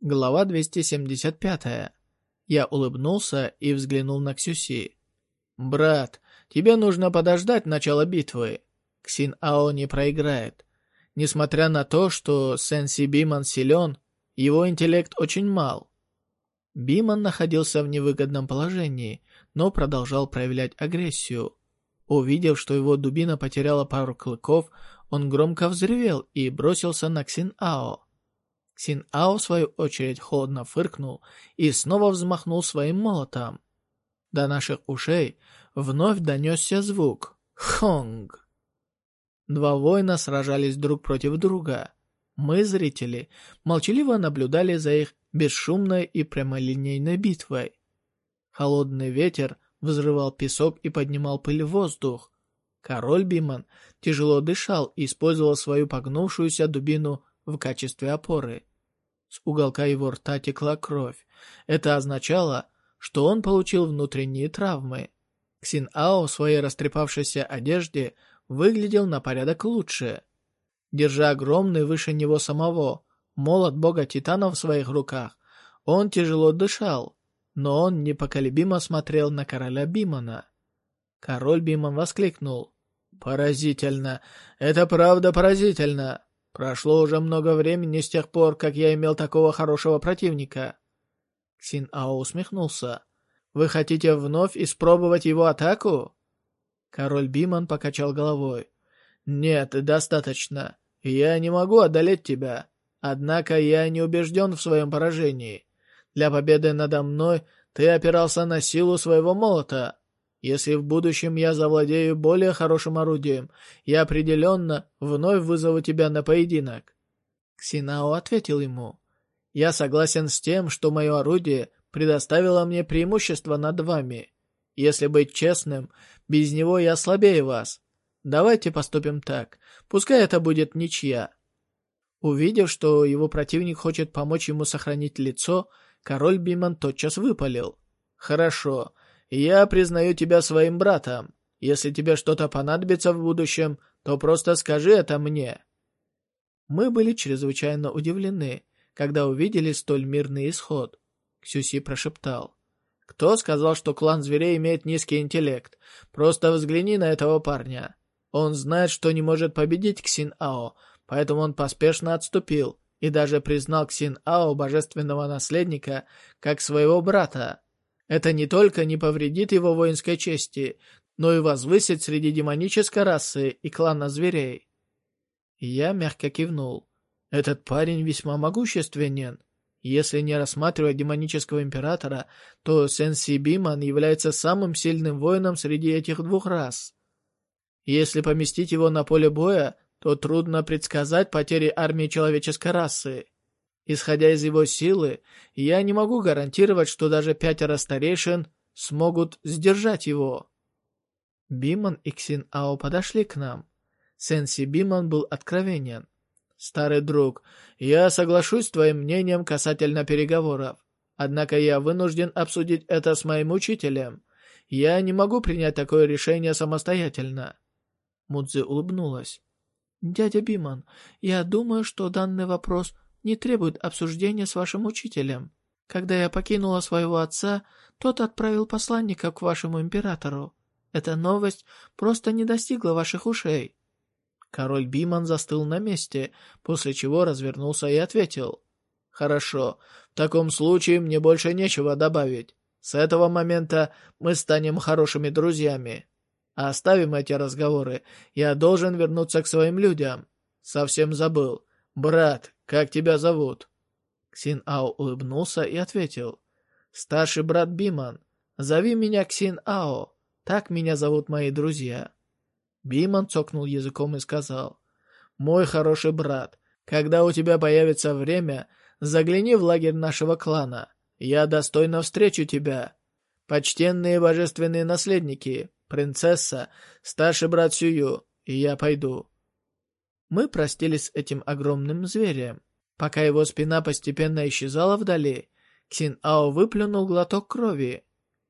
Глава 275. Я улыбнулся и взглянул на Ксюси. «Брат, тебе нужно подождать начала битвы. Ксин Ао не проиграет. Несмотря на то, что Сенси Биман силен, его интеллект очень мал. Биман находился в невыгодном положении, но продолжал проявлять агрессию. Увидев, что его дубина потеряла пару клыков, он громко взревел и бросился на Ксин Ао. Ксин Ао, в свою очередь, холодно фыркнул и снова взмахнул своим молотом. До наших ушей вновь донесся звук «Хонг». Два воина сражались друг против друга. Мы, зрители, молчаливо наблюдали за их бесшумной и прямолинейной битвой. Холодный ветер взрывал песок и поднимал пыль в воздух. Король Биман тяжело дышал и использовал свою погнувшуюся дубину в качестве опоры. С уголка его рта текла кровь. Это означало, что он получил внутренние травмы. Ксин Ао в своей растрепавшейся одежде выглядел на порядок лучше. Держа огромный выше него самого молот бога Титана в своих руках, он тяжело дышал, но он непоколебимо смотрел на короля Бимана. Король Биман воскликнул. «Поразительно! Это правда поразительно! Прошло уже много времени с тех пор, как я имел такого хорошего противника». Ксин Ао усмехнулся. «Вы хотите вновь испробовать его атаку?» Король Биман покачал головой. «Нет, достаточно. Я не могу одолеть тебя. Однако я не убежден в своем поражении. Для победы надо мной ты опирался на силу своего молота. Если в будущем я завладею более хорошим орудием, я определенно вновь вызову тебя на поединок». Ксинао ответил ему. «Я согласен с тем, что мое орудие предоставило мне преимущество над вами. Если быть честным, без него я слабее вас. Давайте поступим так. Пускай это будет ничья». Увидев, что его противник хочет помочь ему сохранить лицо, король Биман тотчас выпалил. «Хорошо. Я признаю тебя своим братом. Если тебе что-то понадобится в будущем, то просто скажи это мне». Мы были чрезвычайно удивлены, когда увидели столь мирный исход. Ксюси прошептал. «Кто сказал, что клан зверей имеет низкий интеллект? Просто взгляни на этого парня. Он знает, что не может победить Ксин-Ао, поэтому он поспешно отступил и даже признал Ксин-Ао, божественного наследника, как своего брата. Это не только не повредит его воинской чести, но и возвысит среди демонической расы и клана зверей. Я мягко кивнул. Этот парень весьма могущественен. Если не рассматривать демонического императора, то Сенси Биман является самым сильным воином среди этих двух рас. Если поместить его на поле боя, то трудно предсказать потери армии человеческой расы. Исходя из его силы, я не могу гарантировать, что даже пятеро старейшин смогут сдержать его. Биман и Ксин Ао подошли к нам. Сенси Биман был откровенен. «Старый друг, я соглашусь с твоим мнением касательно переговоров. Однако я вынужден обсудить это с моим учителем. Я не могу принять такое решение самостоятельно». Мудзи улыбнулась. «Дядя Биман, я думаю, что данный вопрос не требует обсуждения с вашим учителем. Когда я покинула своего отца, тот отправил посланника к вашему императору. Эта новость просто не достигла ваших ушей». Король Биман застыл на месте, после чего развернулся и ответил. «Хорошо, в таком случае мне больше нечего добавить. С этого момента мы станем хорошими друзьями. Оставим эти разговоры, я должен вернуться к своим людям. Совсем забыл. Брат, как тебя зовут?» Ксин Ао улыбнулся и ответил. «Старший брат Биман, зови меня Ксин Ао. Так меня зовут мои друзья». Биман цокнул языком и сказал. «Мой хороший брат, когда у тебя появится время, загляни в лагерь нашего клана. Я достойно встречу тебя. Почтенные божественные наследники, принцесса, старший брат Сюю, и я пойду». Мы простились с этим огромным зверем. Пока его спина постепенно исчезала вдали, Ксин Ао выплюнул глоток крови.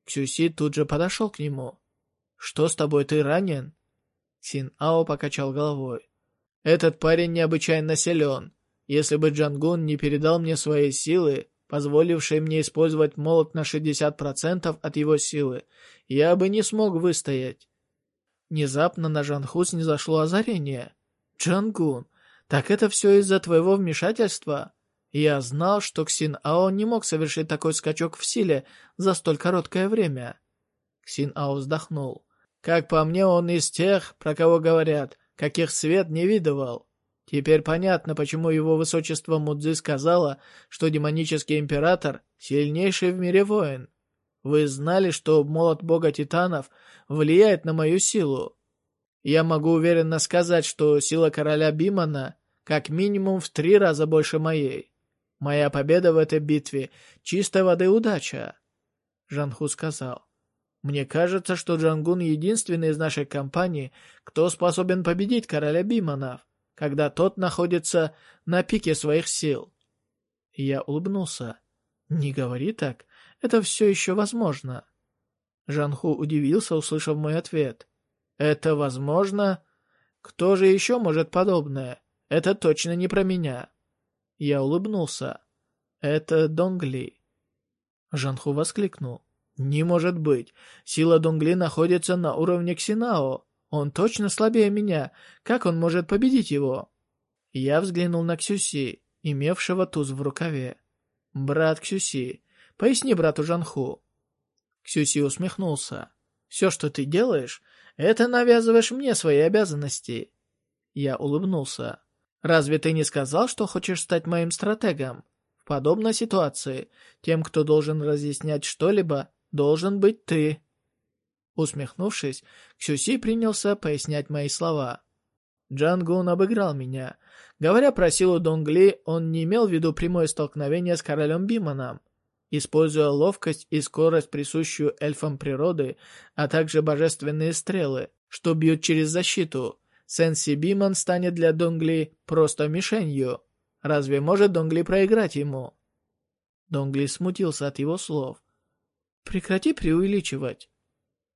Ксюси тут же подошел к нему. «Что с тобой, ты ранен?» Син Ао покачал головой. «Этот парень необычайно силен. Если бы Джангун не передал мне свои силы, позволившие мне использовать молот на 60% от его силы, я бы не смог выстоять. Внезапно на Жанху снизошло озарение. «Джангун, так это все из-за твоего вмешательства?» Я знал, что Ксин Ао не мог совершить такой скачок в силе за столь короткое время. Ксин Ао вздохнул. Как по мне, он из тех, про кого говорят, каких свет не видывал. Теперь понятно, почему его высочество Мудзи сказала, что демонический император — сильнейший в мире воин. Вы знали, что молот бога титанов влияет на мою силу. Я могу уверенно сказать, что сила короля Бимана как минимум в три раза больше моей. Моя победа в этой битве — чистой воды удача. Жанху сказал. Мне кажется, что Джангун единственный из нашей компании, кто способен победить короля Биманов когда тот находится на пике своих сил. Я улыбнулся. «Не говори так, это все еще возможно». Жанху удивился, услышав мой ответ. «Это возможно? Кто же еще может подобное? Это точно не про меня». Я улыбнулся. «Это Донгли». Жанху воскликнул. «Не может быть! Сила Донгли находится на уровне Ксинао. Он точно слабее меня. Как он может победить его? Я взглянул на Ксюси, имевшего туз в рукаве. «Брат Ксюси, поясни брату Жанху». Ксюси усмехнулся. «Все, что ты делаешь, это навязываешь мне свои обязанности». Я улыбнулся. «Разве ты не сказал, что хочешь стать моим стратегом? В подобной ситуации тем, кто должен разъяснять что-либо, должен быть ты». Усмехнувшись, Ксюси принялся пояснять мои слова. Джангун обыграл меня. Говоря про силу Донгли, он не имел в виду прямое столкновение с королем Биманом. Используя ловкость и скорость, присущую эльфам природы, а также божественные стрелы, что бьют через защиту, Сенси Биман станет для Донгли просто мишенью. Разве может Донгли проиграть ему? Донгли смутился от его слов. «Прекрати преувеличивать.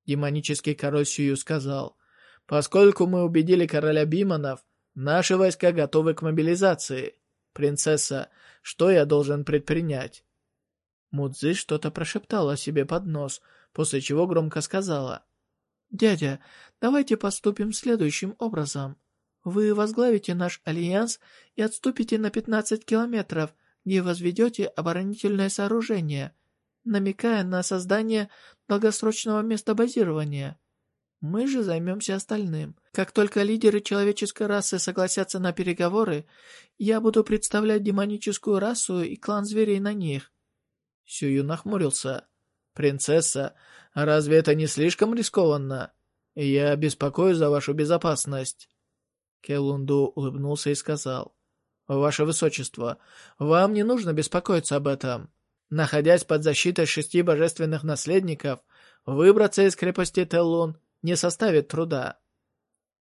Демонический король Сью сказал, «Поскольку мы убедили короля Биманов, наши войска готовы к мобилизации. Принцесса, что я должен предпринять?» Мудзи что-то прошептала себе под нос, после чего громко сказала, «Дядя, давайте поступим следующим образом. Вы возглавите наш альянс и отступите на 15 километров, где возведете оборонительное сооружение намекая на создание долгосрочного места базирования. Мы же займемся остальным. Как только лидеры человеческой расы согласятся на переговоры, я буду представлять демоническую расу и клан зверей на них. Сюю нахмурился. «Принцесса, разве это не слишком рискованно? Я беспокоюсь за вашу безопасность». Келунду улыбнулся и сказал. «Ваше Высочество, вам не нужно беспокоиться об этом. Находясь под защитой шести божественных наследников, выбраться из крепости Теллун не составит труда.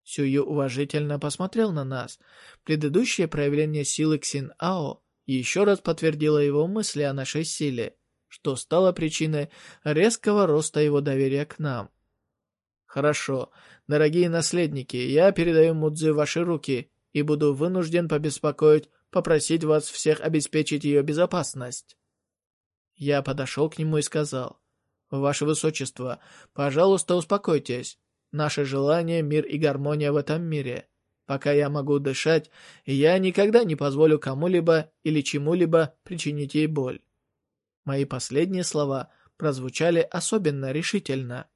Сюю уважительно посмотрел на нас. Предыдущее проявление силы Ксин-Ао еще раз подтвердило его мысли о нашей силе, что стало причиной резкого роста его доверия к нам. «Хорошо, дорогие наследники, я передаю Мудзи в ваши руки и буду вынужден побеспокоить, попросить вас всех обеспечить ее безопасность». Я подошел к нему и сказал, «Ваше Высочество, пожалуйста, успокойтесь. Наше желание — мир и гармония в этом мире. Пока я могу дышать, я никогда не позволю кому-либо или чему-либо причинить ей боль». Мои последние слова прозвучали особенно решительно.